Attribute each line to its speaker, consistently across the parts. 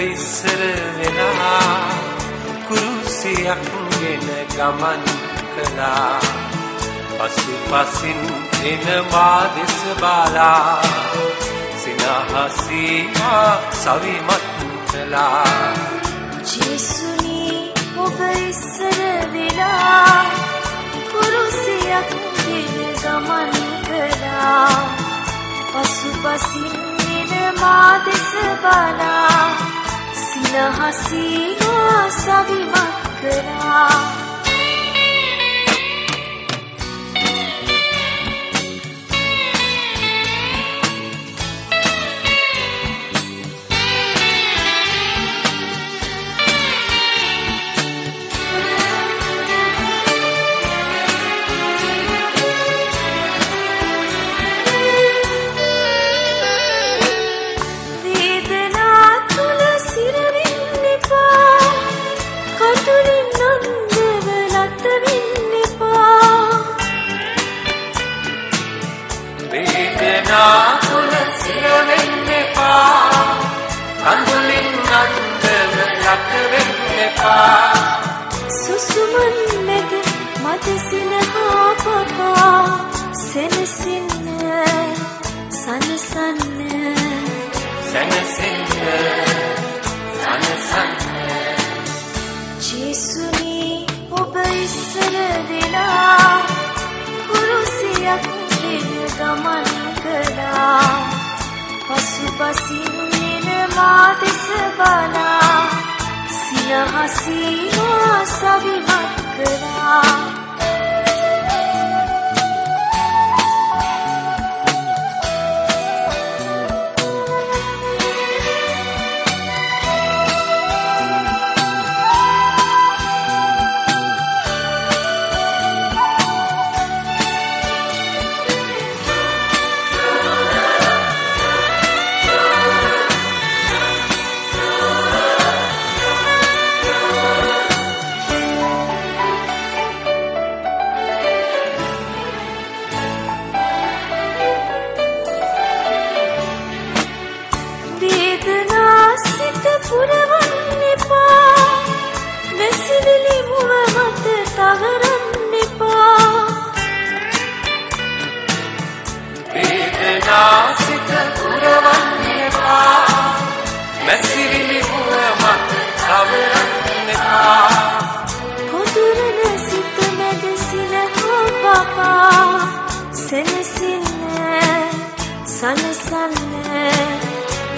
Speaker 1: ඉස්සර වෙලා කුරුසියක් ගෙන ගමන් කළා. පසුපසින් එන මා දෙස බලා. සිනහසීමා සවිමත් කළා.
Speaker 2: ජේසුනි ඔබ ඉස්සර වෙලා කුරුසියක් ගෙන ගමන් කළා. පසුපසින් එන මා දෙස බලා සිනහසීමා සවිමත් කළා මට සිනහා පපා සෙනසින්න සනසන්න.
Speaker 1: සනසින්න සනසන්න.
Speaker 2: ජේසුනි ඔබ ඉස්සර දෙනා කුරුසියක් ගමන් කළා. පසුපසින් එන මා දෙස බලා සිනහසීමා සවිමත් කළා සැනසින්න සනසන්න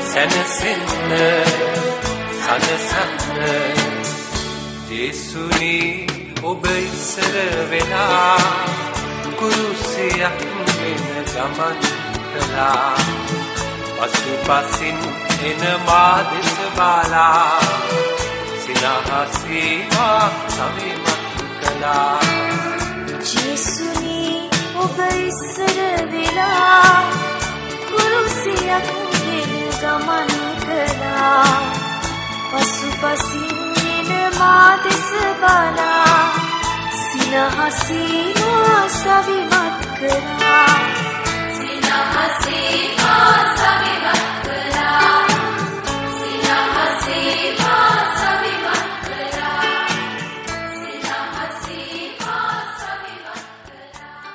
Speaker 1: සැනසෙන්න. සනසන්න ජේසුනි ඔබ ඉස්සර වෙලා කුරුසියක් ගෙන ගමන් කළා. පසුපසින් එන මා දෙස බලා සිනහසීමා සවිමත් කළා.
Speaker 2: ජේසුනි ඔබ ඉස්සර වෙලා කුරුසියක් ගෙන ගමන් කළා. පසුපසින් මා දෙස බලා සිනහසීමා සවිමත් කරා
Speaker 3: සිනහසීමා සවිමත්